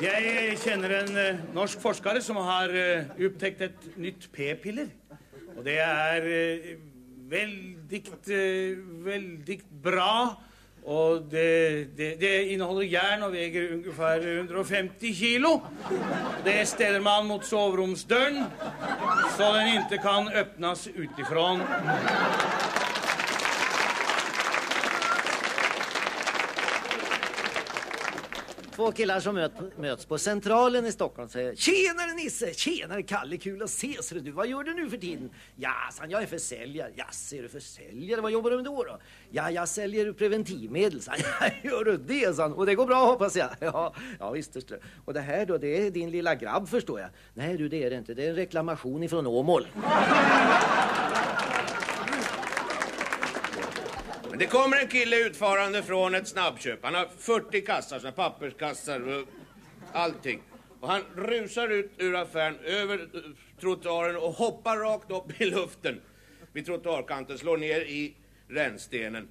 Jag eh, känner en eh, norsk forskare som har eh, upptäckt ett nytt p-piller. Och det är väldigt, väldigt bra. Och det, det, det innehåller järn och väger ungefär 150 kilo. Det ställer man mot sovrumsdörren så den inte kan öppnas utifrån. Två killar som möt, möts på Centralen i Stockholm säger Tjenare Nisse! Tjenare Kalle! Kul att ses! Du, vad gör du nu för tiden? Ja, san, jag är försäljare. Ja, ser du försäljare? Vad jobbar du med då? då? Ja, jag säljer preventivmedel. San. Ja, gör du det? San. Och det går bra hoppas jag. Ja, ja visst. Förstår. Och det här då, det är din lilla grabb förstår jag. Nej du, det är det inte. Det är en reklamation ifrån Åmål. Det kommer en kille utfarande från ett snabbköp. Han har 40 kassar, såna papperskassar och allting. Och han rusar ut ur affären över trottoaren och hoppar rakt upp i luften vid trottoarkanten, slår ner i rännstenen.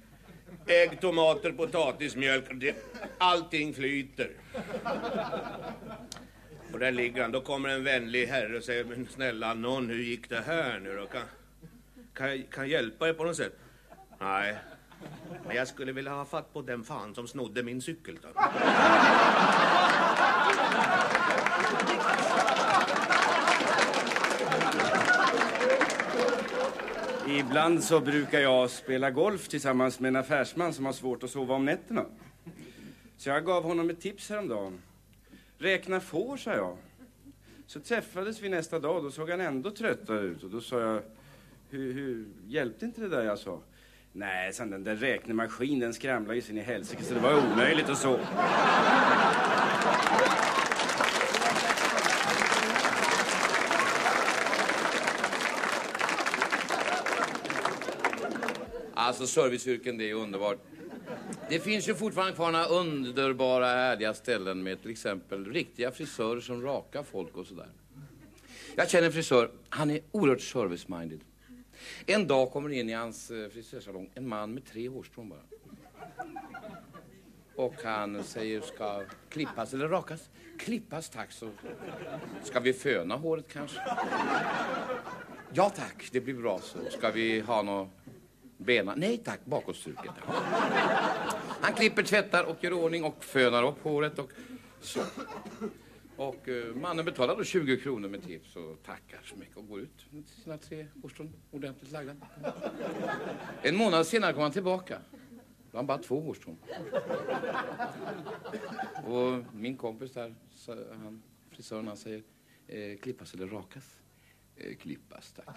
Ägg, tomater, potatis, mjölk. Det, allting flyter. Och där ligger han. Då kommer en vänlig herre och säger, men snälla någon, hur gick det här nu då? Kan, kan, kan jag hjälpa er på något sätt? Nej, men jag skulle vilja ha fatt på den fan som snodde min cykel. Då. Ibland så brukar jag spela golf tillsammans med en affärsman som har svårt att sova om nätterna. Så jag gav honom ett tips häromdagen. Räkna får, sa jag. Så träffades vi nästa dag och då såg han ändå tröttare ut. Och då sa jag, hur, hur hjälpte inte det där jag sa? Nej, sen den där räknemaskinen skramlade ju sin i helsike så det var omöjligt och så. Alltså serviceyrken, det är underbart. Det finns ju fortfarande kvar några underbara, härliga ställen med till exempel riktiga frisörer som rakar folk och sådär. Jag känner en frisör, han är oerhört service-minded. En dag kommer in i hans eh, frisörsalong en man med tre hårstrån bara. Och han säger, ska klippas eller rakas? Klippas tack, så ska vi föna håret kanske? Ja tack, det blir bra så. Ska vi ha något bena? Nej tack, bakåtstruket. Ja. Han klipper, tvättar och gör ordning och fönar upp håret och så. Och eh, mannen betalar då 20 kronor med tips och tackar så mycket och går ut med sina tre hårstrån ordentligt lagda. En månad senare kommer han tillbaka. Då har han bara två hårstrån. Och min kompis där, han, frisören, han säger eh, klippas eller rakas? Eh, klippas, tack.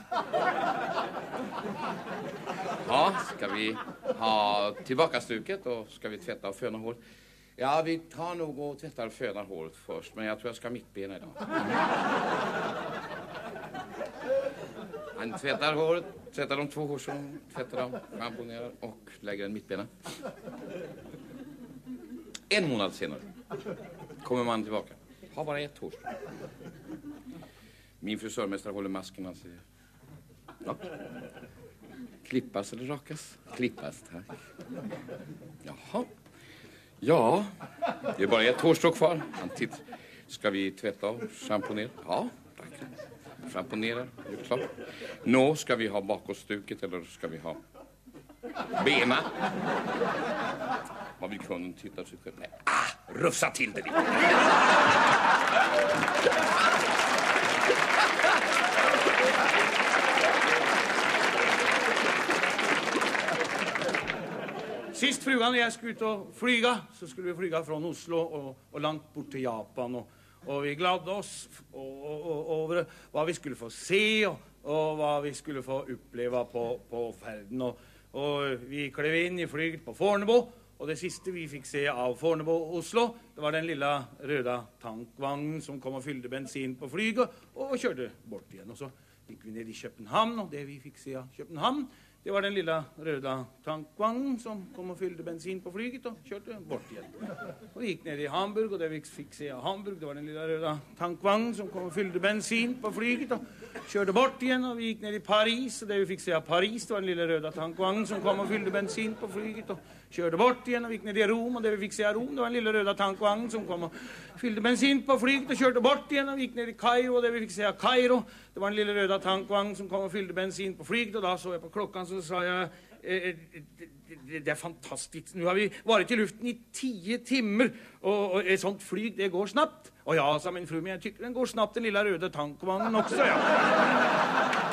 Ja, ska vi ha tillbakastuket och ska vi tvätta och föna håret? Ja, vi tar nog och tvättar och fönar håret först, men jag tror jag ska ha mittbena idag. Han tvättar håret, tvättar de två hårstrån, tvättar dem, schamponerar och lägger en mittbena. En månad senare kommer man tillbaka. Har bara ett hårstrå. Min frisörmästare håller masken och säger ja. Klippas eller rakas? Klippas, tack. Jaha. Ja, det är bara ett hårstrå kvar. Titt. Ska vi tvätta och schamponera? Ja, tack. Schamponera, det är klart. Nå, ska vi ha bakåtstuket eller ska vi ha bena? Vad vill kunden titta sig själv? Nej, ah, rufsa till det lite. Sist frugan och jag skulle ut och flyga så skulle vi flyga från Oslo och, och långt bort till Japan. Och, och vi gladde oss över vad vi skulle få se och, och vad vi skulle få uppleva på, på färden. Och, och vi klev in i flyget på Fornebo. och det sista vi fick se av Fornebo-Oslo det var den lilla röda tankvagnen som kom och fyllde bensin på flyget och, och körde bort igen. Och så gick vi ner i Köpenhamn och det vi fick se av Köpenhamn det var den lilla röda tankvagnen som kom och fyllde bensin på flyget och körde bort igen. Och vi gick ner i Hamburg och där vi fick se Hamburg, det var den lilla röda tankvagnen som kom och fyllde bensin på flyget och körde bort igen. Och vi gick ner i Paris och där vi fick se Paris, det var den lilla röda tankvagnen som kom och fyllde bensin på flyget och körde bort igen och gick ner till Rom och där vi fick se Rom, det var en lilla röda tankvagn som kom och fyllde bensin på flyget och körde bort igen och gick ner till Kairo och där vi fick se Kairo. Det var en lilla röda tankvagn som kom och fyllde bensin på flyget och då såg jag på klockan så sa jag eh, eh det, det är fantastiskt. Nu har vi varit i luften i tio timmar och, och ett sånt flyg, det går snabbt. Och ja, sa min fru, men jag tycker den går snabbt den lilla röda tankvagnen också. Ja.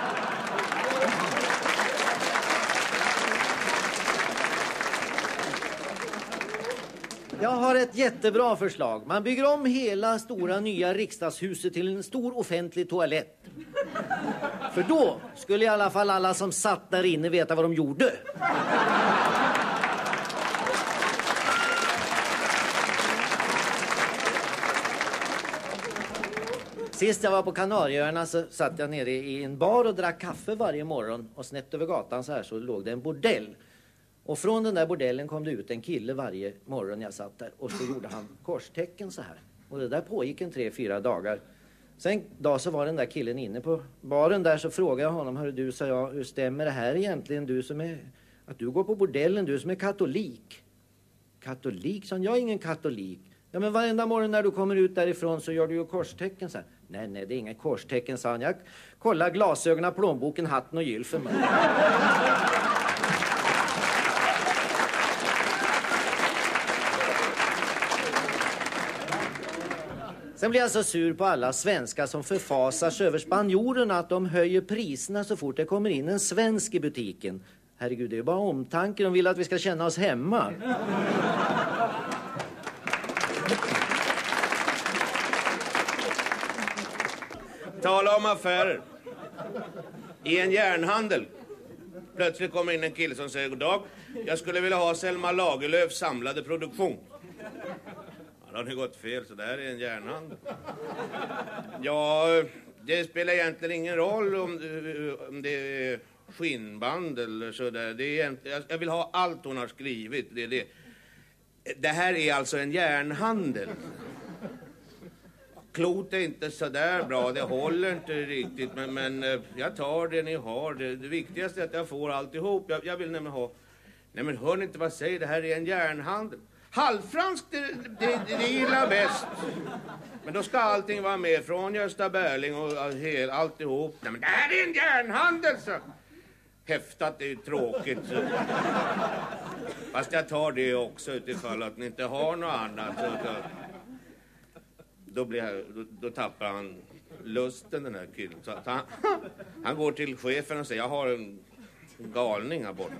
Jag har ett jättebra förslag. Man bygger om hela stora nya riksdagshuset till en stor offentlig toalett. För då skulle i alla fall alla som satt där inne veta vad de gjorde. Sist jag var på Kanarieöarna så satt jag nere i en bar och drack kaffe varje morgon och snett över gatan så här så låg det en bordell. Och från den där bordellen kom det ut en kille varje morgon jag satt där och så gjorde han korstecken så här. Och det där pågick en tre, fyra dagar. Sen dag så var den där killen inne på baren där så frågade jag honom, hörru du, sa jag, hur stämmer det här egentligen, du som är, att du går på bordellen, du som är katolik? Katolik, sa han, jag är ingen katolik. Ja men varenda morgon när du kommer ut därifrån så gör du ju korstecken så här. Nej, nej, det är inga korstecken, sa han. Jag kollar glasögonen, plånboken, hatten och gylfen. Sen blir jag så sur på alla svenskar som förfasar sig över spanjorerna att de höjer priserna så fort det kommer in en svensk i butiken. Herregud, det är ju bara omtanke. De vill att vi ska känna oss hemma. Tala om affärer. I en järnhandel. Plötsligt kommer in en kille som säger god dag. Jag skulle vilja ha Selma Lagerlöfs samlade produktion. Ja, har ni gått fel, så det här är en järnhandel. Ja, det spelar egentligen ingen roll om, eh, om det är skinnband eller sådär. Det är jag vill ha allt hon har skrivit. Det, det. det här är alltså en järnhandel. Klot är inte så där bra, det håller inte riktigt. Men, men eh, jag tar det ni har. Det, det viktigaste är att jag får alltihop. Jag, jag vill nämligen ha... Nej men hör ni inte vad jag säger? Det här är en järnhandel. Halvfranskt, det, det, det gillar bäst. Men då ska allting vara med, från Gösta Berling och hel, alltihop. Nej men det här är en järnhandel, så. Häftat är ju tråkigt. Så. Fast jag tar det också utifall att ni inte har något annat. Så, så eh, då, blir jag, då, då, tappar han lusten den här killen. Så han, han går till chefen och säger jag har en galning här borta.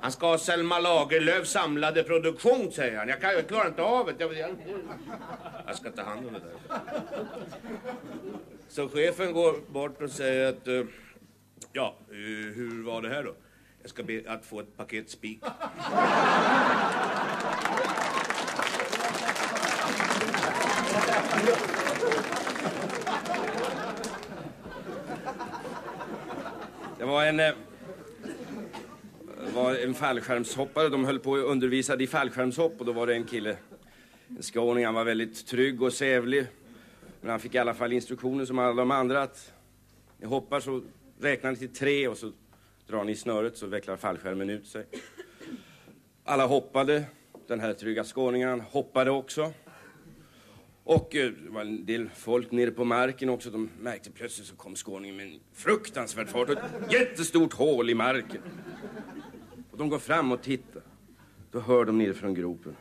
Han ska ha Selma Lagerlöfs samlade produktion säger han. Jag, kan, jag klarar inte av det. Jag, jag, jag ska ta hand om det där. Så chefen går bort och säger att uh, ja, uh, hur var det här då? Jag ska be att få ett paket spik. Det var en, Uh, var en fallskärmshoppare. De höll på att undervisa i fallskärmshopp och då var det en kille, en skåning. Han var väldigt trygg och sävlig. Men han fick i alla fall instruktioner som alla de andra att ni hoppar så räknar ni till tre och så drar ni i snöret så vecklar fallskärmen ut sig. Alla hoppade. Den här trygga skåningen hoppade också. Och eh, det var en del folk nere på marken också. De märkte plötsligt så kom skåningen med en fruktansvärd fart och ett jättestort hål i marken. De går fram och tittar. Då hör de nere från gropen.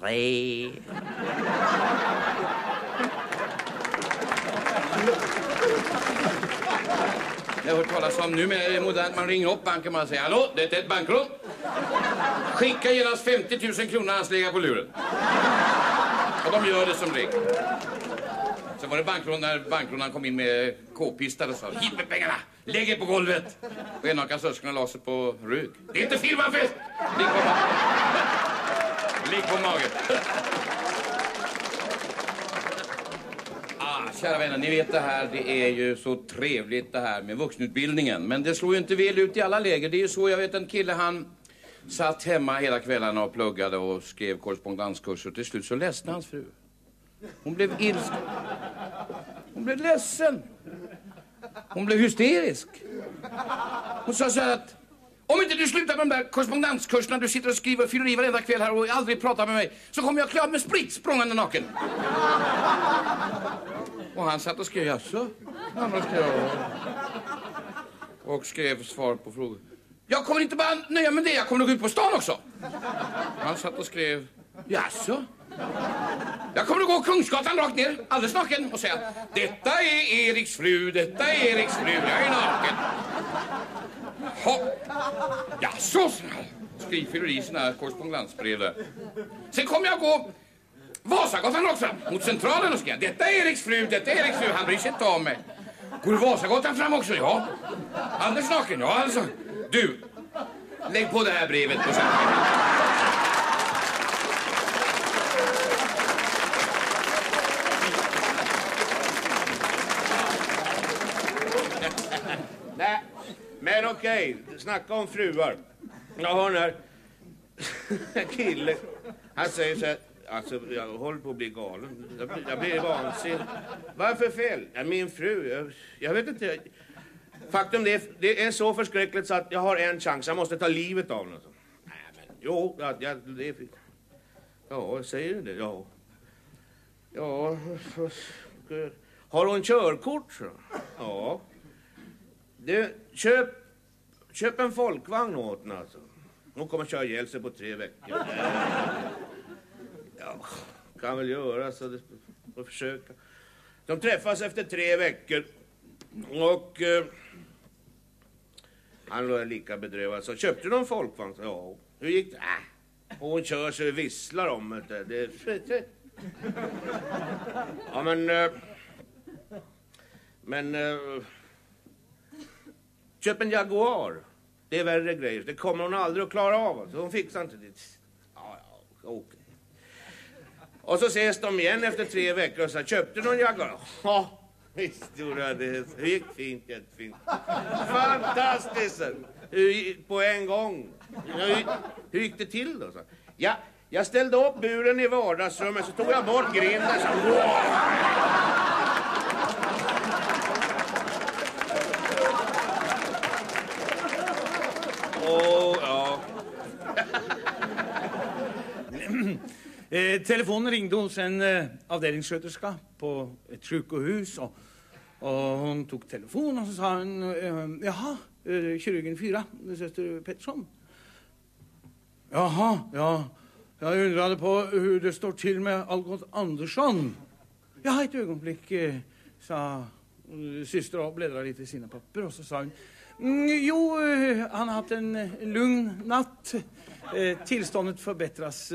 Tre. Jag har hört talas om nu med modernt. Man ringer upp banken och säger hallå, det är ett bankrån. Skicka genast 50 000 kronor hans på luren. Och de gör det som regel. Sen var det bankrån när bankrånaren kom in med k-pistar och sa hit med pengarna, lägg er på golvet. Och en av kassörskorna la sig på rygg. Det är inte firmafest! Ligg på magen. Ligg på magen. Ah, kära vänner, ni vet det här, det är ju så trevligt det här med vuxenutbildningen. Men det slår ju inte väl ut i alla läger. Det är ju så, jag vet en kille han Satt hemma hela kvällarna och pluggade och skrev korrespondenskurser. Till slut så ledsnade hans fru. Hon blev ilsken. Hon blev ledsen. Hon blev hysterisk. Hon sa så här att Om inte du slutar med de där korrespondenskurserna du sitter och skriver och fyller i varenda kväll här och aldrig pratar med mig så kommer jag klä med sprit språngande naken. Och han satt och skrev, jaså? Han skrev, och skrev svar på frågor. Jag kommer inte bara nöja mig med det, jag kommer att gå ut på stan också. Han satt och skrev, jaså? Jag kommer att gå Kungsgatan rakt ner, alldeles naken och säga Detta är Eriks fru, detta är Eriks fru, jag är naken. Ha. Jaså, skriver i sina korrespondensbrev där. Sen kommer jag gå Vasagatan rakt fram mot Centralen och skriva Detta är Eriks fru, detta är Eriks fru, han bryr sig inte om mig. Går Vasagatan fram också? Ja. Alldeles naken? Ja, alltså. Du, lägg på det här brevet på Centralen. Nej, okej, okay. snacka om fruar. Jag har den här killen. Han säger så här, alltså jag håller på att bli galen. Jag blir, jag blir vansinnig. Varför fel? Ja, min fru, jag, jag vet inte. Faktum det är, det är så förskräckligt så att jag har en chans. Jag måste ta livet av honom. Nej, men jo, jag, ja, det är... Ja, säger du det? Ja. Ja, har hon körkort? Så? Ja. Du, köp, köp en folkvagn åt henne alltså. Hon kommer köra ihjäl sig på tre veckor. Ja, kan väl göra så. Det får försöka. De träffas efter tre veckor. Och... Eh, han var lika bedrövad. Så köpte du någon folkvagn? Ja. Hur gick det? Äh. Och hon kör så det visslar om det. det. Ja men... Eh, men... Eh, Köp en Jaguar. Det är värre grejer. Det kommer hon aldrig att klara av. Alltså. Hon fixar inte det. Ja, ja, okay. Och så ses de igen efter tre veckor och så köpte du någon Jaguar? Ja, visst gjorde jag det. Det gick fint, jättefint. Fantastiskt! På en gång. Hur, hur gick det till då? Så? Ja, jag ställde upp buren i vardagsrummet, så tog jag bort grinden. Så, wow! Oh, ja eh, telefonen ringde hos en eh, avdelningssköterska på ett sjukhus. Och, och hon tog telefonen och så sa hon, eh, jaha, eh, kirurgen 4, syster Pettersson. Jaha, ja. Jag undrade på hur det står till med Algot Andersson. Ja, ett ögonblick, eh, sa syster och bläddrade lite i sina papper och så sa hon Mm, jo, eh, han har haft en lugn natt. Eh, tillståndet förbättras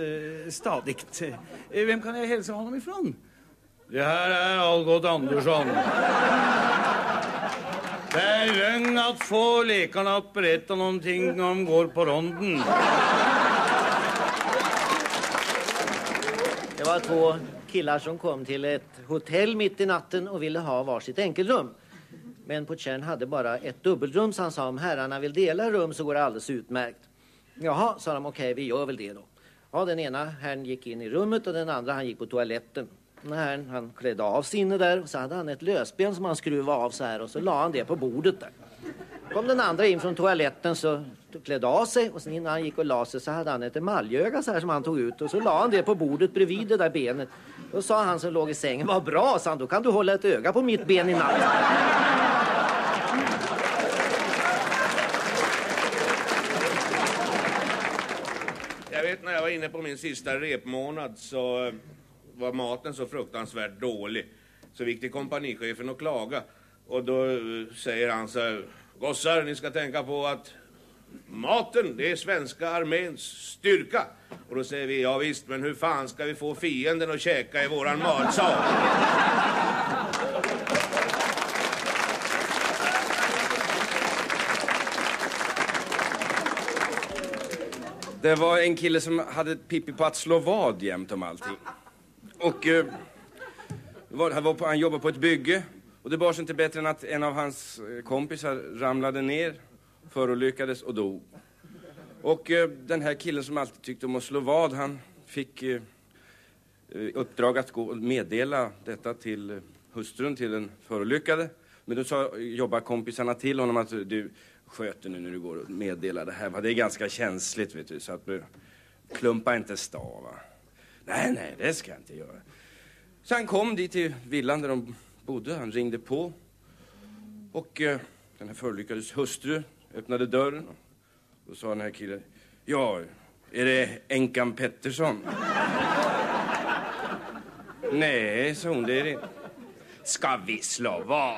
stadigt. Vem kan jag hälsa honom ifrån? Det här är Algot Andersson. Det är lögn att få läkarna att berätta någonting när de går på ronden. Det var två killar som kom till ett hotell mitt i natten och ville ha varsitt enkelrum. Men Poutchen hade bara ett dubbelrum så han sa om herrarna vill dela rum så går det alldeles utmärkt. Jaha, sa de, okej okay, vi gör väl det då. Ja, den ena herrn gick in i rummet och den andra han gick på toaletten. Den här, han klädde av sig inne där och så hade han ett lösben som han skruvade av så här och så la han det på bordet där. Kom den andra in från toaletten så klädde av sig och sen innan han gick och la sig så hade han ett emaljöga så här som han tog ut och så la han det på bordet bredvid det där benet. Då sa han som låg i sängen, vad bra, sa han, då kan du hålla ett öga på mitt ben i natt. Vet när jag var inne på min sista repmånad så eh, var maten så fruktansvärt dålig. Så gick till kompanichefen och klaga. Och då eh, säger han så här, gossar ni ska tänka på att maten det är svenska arméns styrka. Och då säger vi, ja visst men hur fan ska vi få fienden att käka i våran matsal? Det var en kille som hade Pippi på att slå vad jämt om allting. Och eh, var, han, var på, han jobbade på ett bygge och det bar sig inte bättre än att en av hans eh, kompisar ramlade ner, förolyckades och dog. Och eh, den här killen som alltid tyckte om att slå vad, han fick eh, eh uppdrag att gå och meddela detta till eh, hustrun till den förolyckade. Men då sa jobbarkompisarna till honom att du, sköter nu när du går och meddelar det här. va. Det är ganska känsligt vet du, så att du klumpa inte stav. va. Nej, nej, det ska jag inte göra. Så han kom dit till villan där de bodde. Han ringde på. Och eh, den här förolyckades hustru öppnade dörren. Då sa den här killen, ja, är det änkan Pettersson? Nej, sa hon, det är det inte. Ska vi slå vad?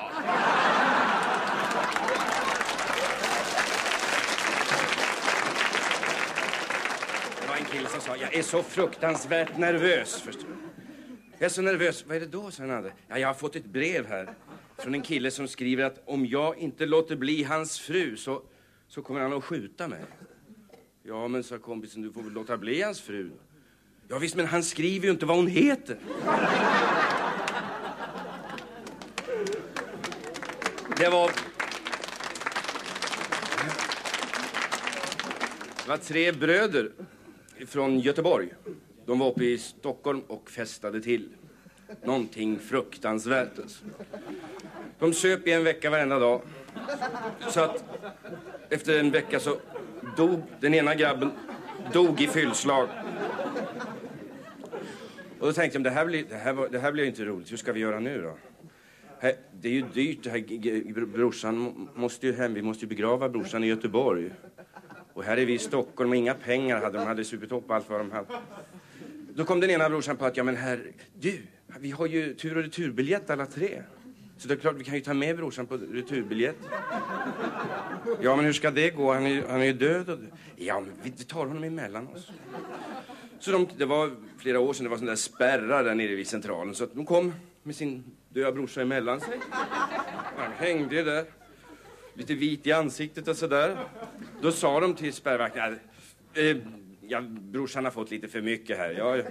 Det var en kille som sa, jag är så fruktansvärt nervös, förstår du. Jag är så nervös. Vad är det då, sa den andra. Ja, jag har fått ett brev här från en kille som skriver att om jag inte låter bli hans fru så, så kommer han att skjuta mig. Ja, men sa kompisen, du får väl låta bli hans fru. Ja, visst, men han skriver ju inte vad hon heter. Det var... Det var tre bröder från Göteborg. De var uppe i Stockholm och festade till. Någonting fruktansvärt. Alltså. De söp i en vecka varenda dag. Så att efter en vecka så dog den ena grabben dog i fyllslag. Och då tänkte jag, det här blir, det här, det här blir inte roligt. Hur ska vi göra nu då? Det är ju dyrt det här. Brorsan måste ju hem. Vi måste ju begrava brorsan i Göteborg. Och här är vi i Stockholm och inga pengar hade de. hade supit upp allt vad de hade. Då kom den ena brorsan på att, ja men herr, du, vi har ju tur och returbiljett alla tre. Så det är klart, vi kan ju ta med brorsan på returbiljett. Ja, men hur ska det gå? Han är, ju- han är ju död. Och... Ja, men vi tar honom emellan oss. Så de, det var flera år sedan, det var sådana där spärrar där nere vid centralen. Så att de kom med sin döda brorsa emellan sig. Han hängde där, lite vit i ansiktet och sådär. Då sa de till spärrvakten, eh, ja, brorsan har fått lite för mycket här. Ja, jag-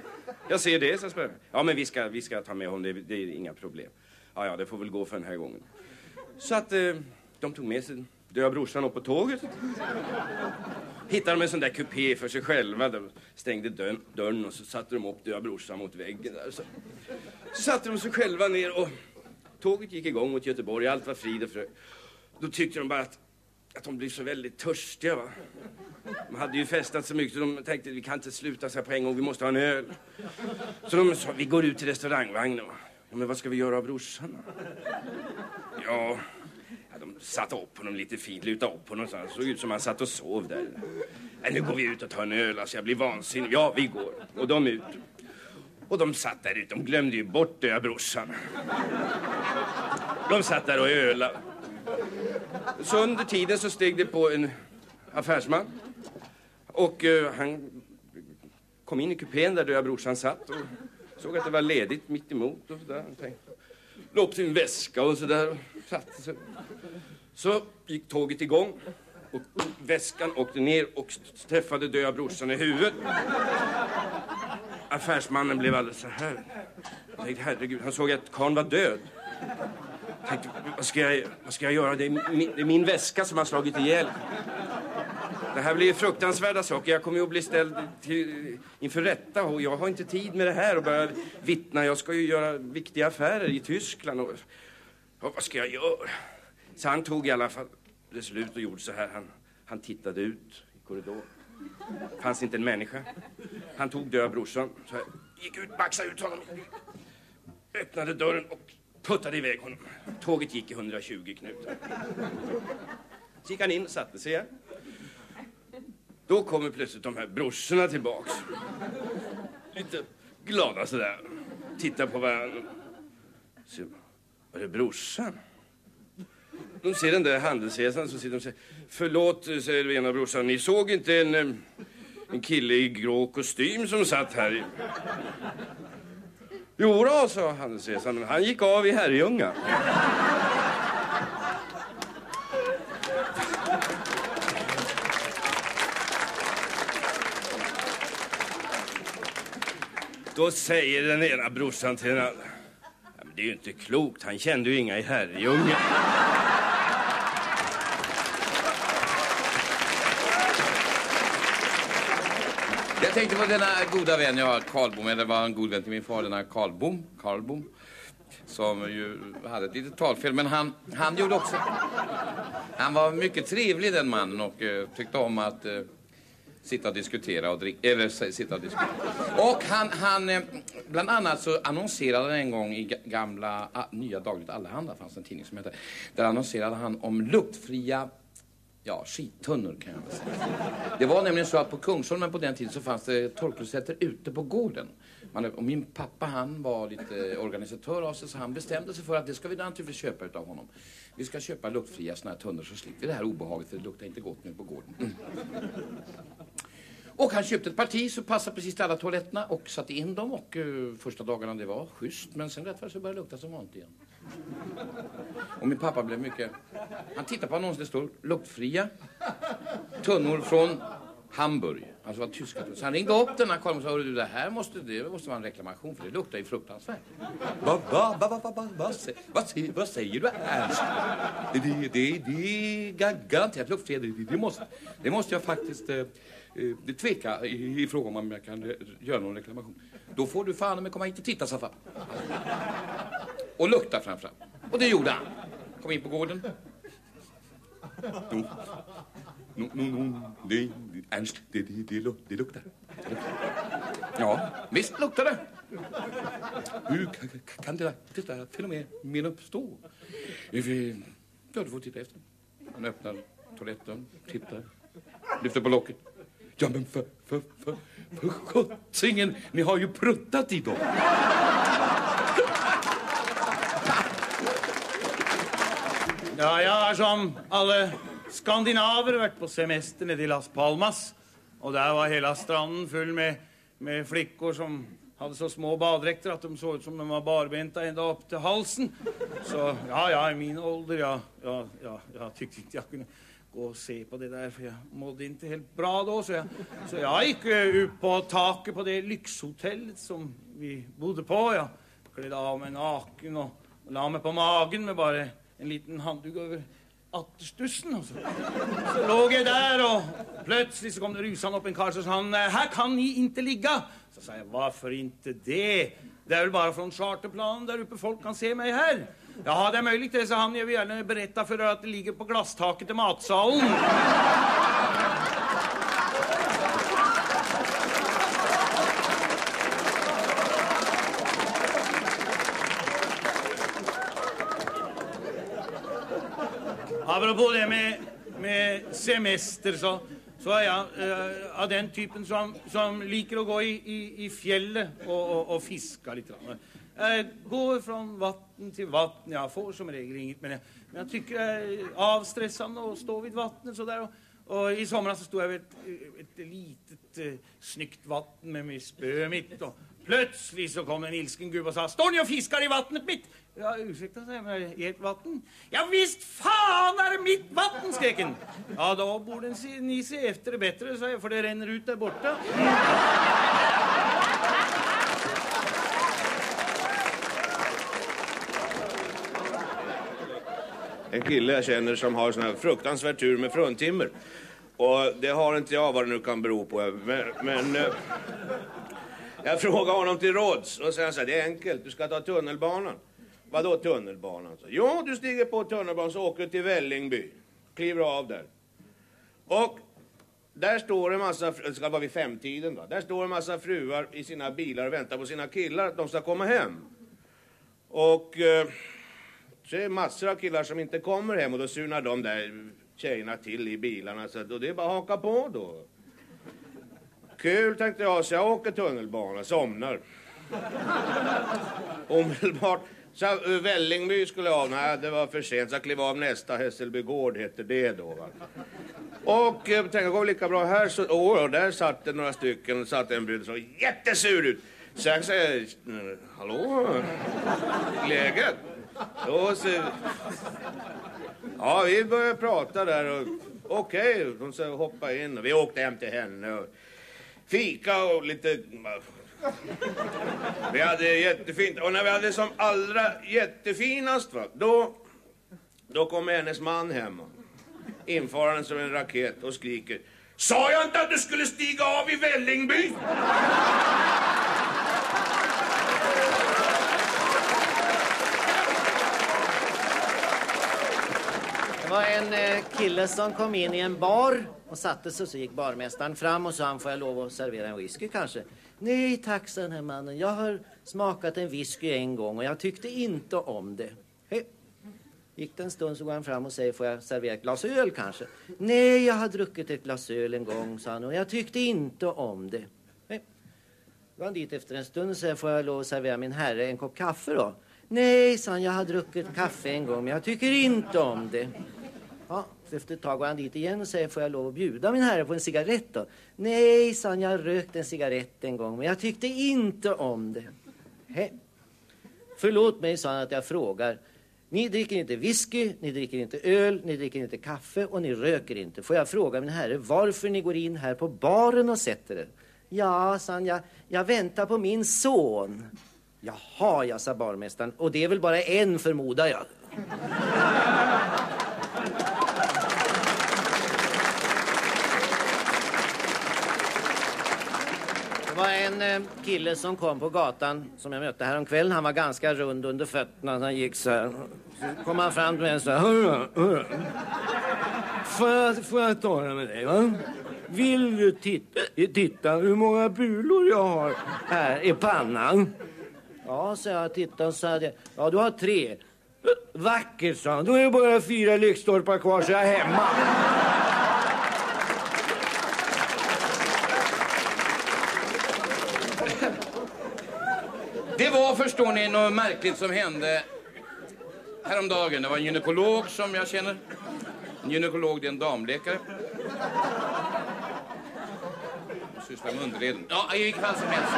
jag ser det, sa spärrvakten. Ja, men vi ska, vi ska ta med honom, det, det är inga problem. Ja, ja, det får väl gå för den här gången. Så att eh, de tog med sig döda brorsan upp på tåget. Hittade de en sån där kupé för sig själva. De stängde dörren, dörren och så satte de upp döda brorsan mot väggen där. Så, så satte de sig själva ner och tåget gick igång mot Göteborg. Allt var frid och fröjd. Då tyckte de bara att, att de blev så väldigt törstiga. Va? De hade ju festat så mycket så de tänkte vi kan inte sluta så här på en gång, vi måste ha en öl. Så de sa vi går ut till restaurangvagnen. Va? Ja, men vad ska vi göra av brorsan då? Ja, ja, de satte upp honom lite fint, lutade upp honom så han såg ut som han satt och sov där. Nej, nu går vi ut och tar en öl, alltså jag blir vansinnig. Ja, vi går. Och de ut. Och de satt där ute, de glömde ju bort döda brorsan. De satt där och ölade. Så under tiden så steg det på en affärsman. Och eh, han kom in i kupén där döda brorsan satt och såg att det var ledigt mitt emot och sådär. Han tänkte, la upp sin väska och sådär och. Så gick tåget igång och väskan åkte ner och träffade döda brorsan i huvudet. Affärsmannen blev alldeles så här. Jag tänkte, herregud, han såg att karln var död. Jag tänkte, vad ska jag, vad ska jag göra? Det är, min, det är min väska som har slagit ihjäl. Det här blir ju fruktansvärda saker. Jag kommer ju att bli ställd till, inför rätta och jag har inte tid med det här och börja vittna. Jag ska ju göra viktiga affärer i Tyskland och, och vad ska jag göra? Så han tog i alla fall beslut och gjorde så här. Han, han tittade ut i korridoren. Fanns inte en människa. Han tog död brorsan, så här, gick ut, baxade ut honom. Öppnade dörren och puttade iväg honom. Tåget gick i 120 knutar. Så gick han in och satte sig igen. Då kommer plötsligt de här brorsorna tillbaks. Lite glada sådär. Tittar på varandra. Så, var det brorsan? De ser den där handelsresan så sitter de och säger Förlåt, säger den ena brorsan, ni såg inte en, eh, en kille i grå kostym som satt här? Jo då, sa handelsresan, men han gick av i Herrljunga. Då säger den ena brorsan till den andra. Det är ju inte klokt, han kände ju inga i Herrljunga. Jag tänkte på denna goda vän jag har, Karlbom, eller var en god vän till min far, denna Karlbom, Karlbom som ju hade ett litet talfel. Men han, han gjorde också... Han var mycket trevlig den mannen och eh, tyckte om att eh, sitta och diskutera och dricka, eller s- sitta och diskutera. Och han, han eh, bland annat så annonserade han en gång i gamla ah, Nya Dagligt Allehanda, fanns en tidning som hette. Där annonserade han om luktfria Ja, skittunnor kan jag väl säga. Det var nämligen så att på Kungsholmen på den tiden så fanns det torkklosetter ute på gården. Man, och min pappa han var lite organisatör av sig så han bestämde sig för att det ska vi naturligtvis köpa utav honom. Vi ska köpa luktfria såna här tunnor så slipper vi det här obehaget för det luktar inte gott nu på gården. Mm. Och han köpte ett parti så passade precis till alla toaletterna och satte in dem och uh, första dagarna det var schysst men sen rätt för så började det lukta som vanligt igen. Och min pappa blev mycket... Han tittade på annonsen, det står luktfria tunnor från Hamburg. Alltså var tyska tunnor. Så han ringde upp den här karln och sa, du, det här måste, det måste vara en reklamation för det luktar ju fruktansvärt. Va, va, va, va, va, va, va, sä- vad, sä- vad säger du Ernst? Det, det, det, det är garanterat luktfria. Det, det, det, måste, det måste jag faktiskt eh, eh, tveka i- i fråga om jag kan eh, göra någon reklamation. Då får du fan med komma hit och titta, sa. Och lukta framförallt. Och det gjorde han. Kom in på gården. No, no, no, no. Det, det, Ernst, det, det, det, luk- det luktar. Ja, visst luktar det. Hur kan, det, detta fenomen uppstå? Ja, du får titta efter. Han öppnar toaletten, tittar, lyfter på locket. Ja, men för, för, för, för sjuttsingen, ni har ju pruttat i dem. Ja, jeg har som alle skandinaver vært på semester nede i Las Palmas. Og der var hele stranden full med, med flickor som hadde så små badedrekter at de så ut som de var barbenta enda opp til halsen. Så ja, ja, i min ålder, ja, ja, ja, jeg tykte ikke jeg kunne gå og se på det der, for jeg mådde ikke helt bra da. Så jeg, så jeg gikk eh, på taket på det lyxhotellet som vi bodde på. Jag kledde av meg naken och og la meg på magen med bare en liten handduk över atterstussen. Så, så låg jag där och plötsligt så kom det rusande upp en karl och sa han, eh, här kan ni inte ligga. Så sa jag, varför inte det? Det är väl bara från charterplanen där uppe folk kan se mig här. Ja, det är möjligt det, sa han. Jag vill gärna berätta för er att det ligger på glasstaket i matsalen. Apropå det med, med semester så, så är jag eh, av den typen som, som liker att gå i, i, i fjället och, och, och fiska lite grann. Jag går från vatten till vatten. Jag får som regel inget, men jag, men jag tycker det är avstressande att stå vid vattnet sådär. Och, och i somras så stod jag vid ett, ett litet eh, snyggt vatten med mitt spö mitt. Och plötsligt så kom en ilsken gubbe och sa, står ni och fiskar i vattnet mitt? Ja, ursäkta, säger jag, men ert vatten? Ja, visst fan är det mitt vatten, skrek han. Ja, då borde ni se, efter det bättre, sa jag, för det ränner ut där borta. En kille jag känner som har sån här fruktansvärd tur med fruntimmer. Och det har inte jag vad det nu kan bero på. Men, men eh, jag frågar honom till råds och säger han så här, det är enkelt, du ska ta tunnelbanan. Vadå tunnelbanan? Så, jo, du stiger på tunnelbanan så åker du till Vällingby. Kliver av där. Och där står en massa, det ska vara vid femtiden då. Där står en massa fruar i sina bilar och väntar på sina killar att de ska komma hem. Och eh, så är det massor av killar som inte kommer hem och då surnar de där tjejerna till i bilarna. Så att, och det är bara att haka på då. Kul tänkte jag, så jag åker tunnelbana, somnar. Omedelbart. Så eh, Vällingby skulle jag av, nej det var för sent. Så jag klev av nästa, Hässelby gård heter det då. Va? Och eh, jag tänkte, det går väl lika bra här. Så, oh, och där satt det några stycken och satt en brud så jättesur ut. Så jag säger, hallå? Läget? Då så, ja, vi började prata där och okej, okay, hon sa hoppa in och vi åkte hem till henne och fika och lite... Vi hade jättefint. Och när vi hade som allra jättefinast, va, då, då kom hennes man hem. Infarande som en raket och skriker. Sa jag inte att du skulle stiga av i Vällingby? Det var en eh, kille som kom in i en bar och satte sig så gick barmästaren fram och sa han får jag lov att servera en whisky kanske. Nej tack sa den här mannen. Jag har smakat en whisky en gång och jag tyckte inte om det. Hej. Gick det en stund så går han fram och säger får jag servera ett glas öl kanske? Nej jag har druckit ett glas öl en gång sa han och jag tyckte inte om det. Hej. Går han dit efter en stund och säger får jag lov att servera min herre en kopp kaffe då? Nej, sa han, jag har druckit kaffe en gång, men jag tycker inte om det. Ja, efter ett tag går han dit igen och säger, får jag lov att bjuda min herre på en cigarett då? Nej, sa han, jag har rökt en cigarett en gång, men jag tyckte inte om det. He. Förlåt mig, sa han, att jag frågar. Ni dricker inte whisky, ni dricker inte öl, ni dricker inte kaffe och ni röker inte. Får jag fråga min herre varför ni går in här på baren och sätter er? Ja, sa han, jag, jag väntar på min son. Jaha, ja, sa barmästaren. Och det är väl bara en, förmodar jag. Var en eh, kille som kom på gatan som jag mötte häromkvällen. Han var ganska rund under fötterna. Han gick så här. Så kom han fram till mig och sa, Hurra, hurra. Får jag, får jag tala med dig, va? Vill du titta, titta hur många bulor jag har här i pannan? Ja, så jag tittade och sa det. Ja, du har tre. Vackert, sa han. Då är det bara fyra lyktstolpar kvar så jag är hemma. Det var, förstår ni, något märkligt som hände häromdagen. Det var en gynekolog som jag känner. En gynekolog, det är en damläkare. Sysslar med underreden. Ja, i vilket fall som helst.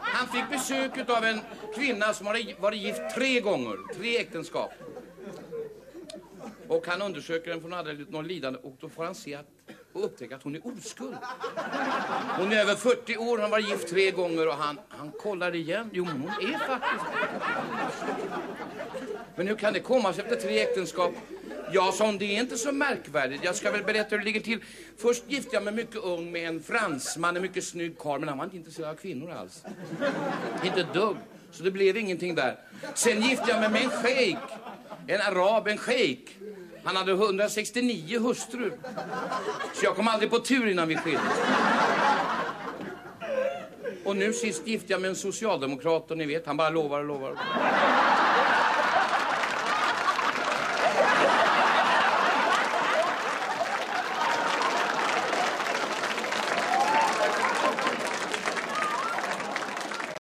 Han fick besök av en kvinna som hade varit gift tre gånger, tre äktenskap. Och han undersöker den för hon hade någon lidande och då får han se att, och upptäcker att hon är oskuld. Hon är över 40 år, han var gift tre gånger och han, han kollar igen. Jo, hon är faktiskt... Men hur kan det komma sig efter tre äktenskap? Ja, sa det är inte så märkvärdigt. Jag ska väl berätta hur det ligger till. Först gifte jag mig mycket ung med en fransman, en mycket snygg karl, men han var inte intresserad av kvinnor alls. Inte dugg. Så det blev ingenting där. Sen gifte jag mig med en shejk. En arab, en shejk. Han hade 169 hustrur. Så jag kom aldrig på tur innan vi skildes. Och nu sist gifte jag mig med en socialdemokrat och ni vet, han bara lovar och lovar.